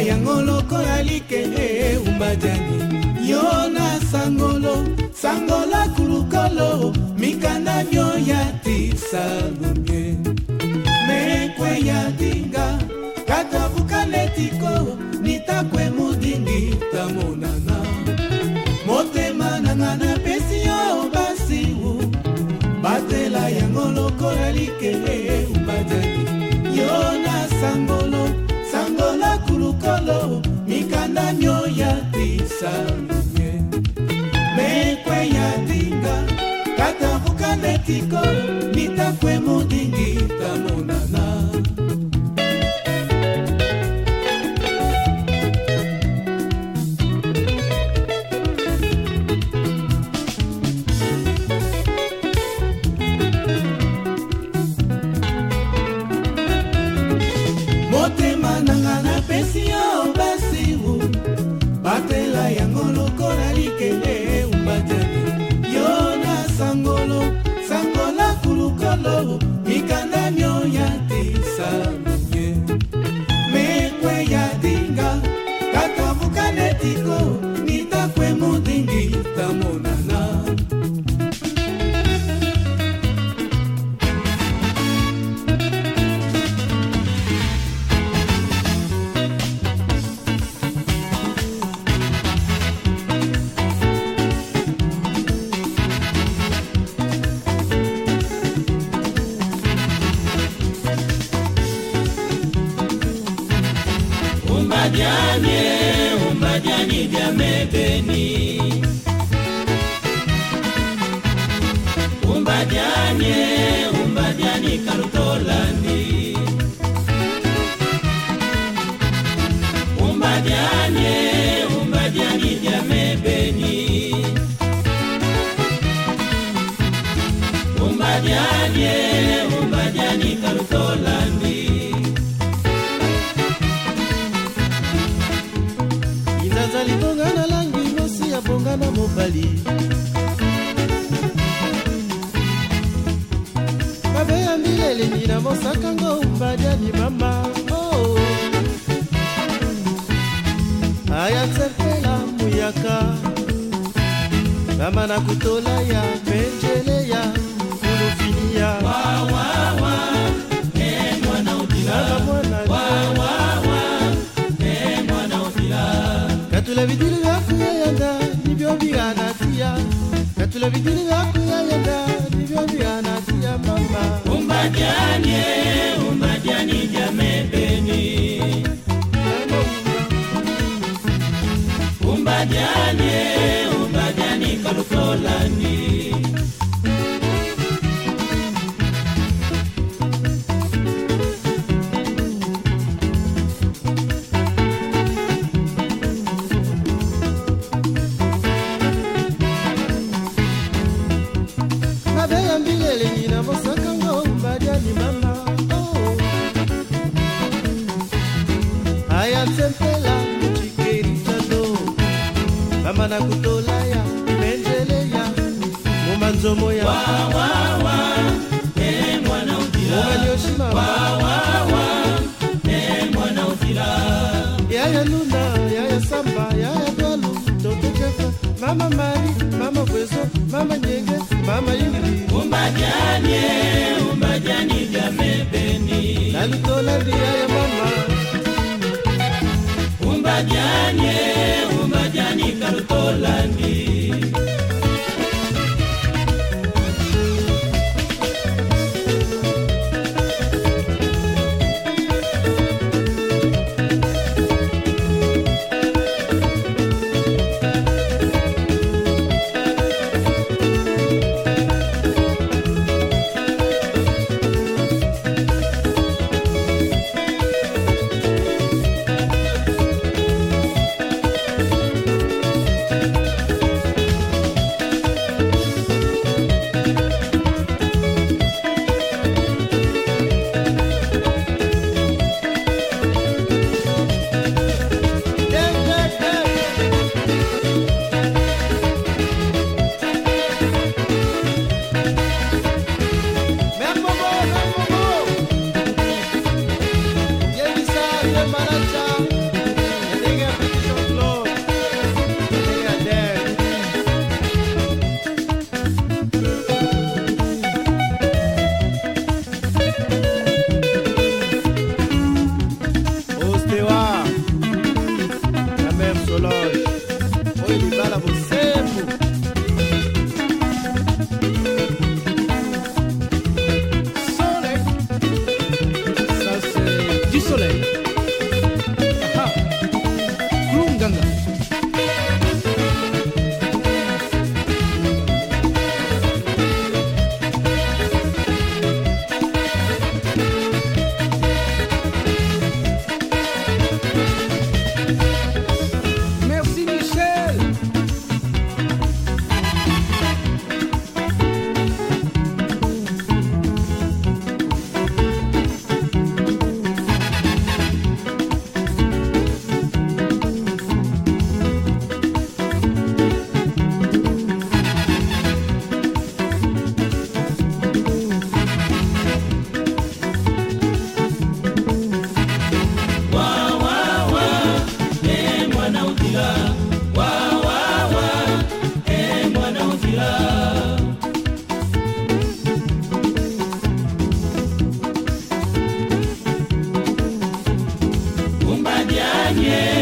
yango lokola lik kulukolo mikanda myo ya tisalumie mekwe ya dinga katavuka netiko umbajane umbajani jamekeni umbajane umbajani karutolani nina mosaka ngo umbadiani mama. Oh. ayatsepela muyaka. Mama nakutola ya menjele ya kulufinia katula vidili vyakuya yanda nivyo vianatia katula vidili vyakuya yanda nivyo vianatia umbadianye umbadiani vya mebeni umbadianye umbadiani kalukolani mabe ya mbileleni na na kutola ya menjele ya mumanzomo ya mumanyoshima yaya luna yaya samba yaya dwalu toto jefa mama mari mama bwezo mama nyenge mama ingri umbadianye umbadiani vya mebeni nalutola ndi yaya dollar. yeah.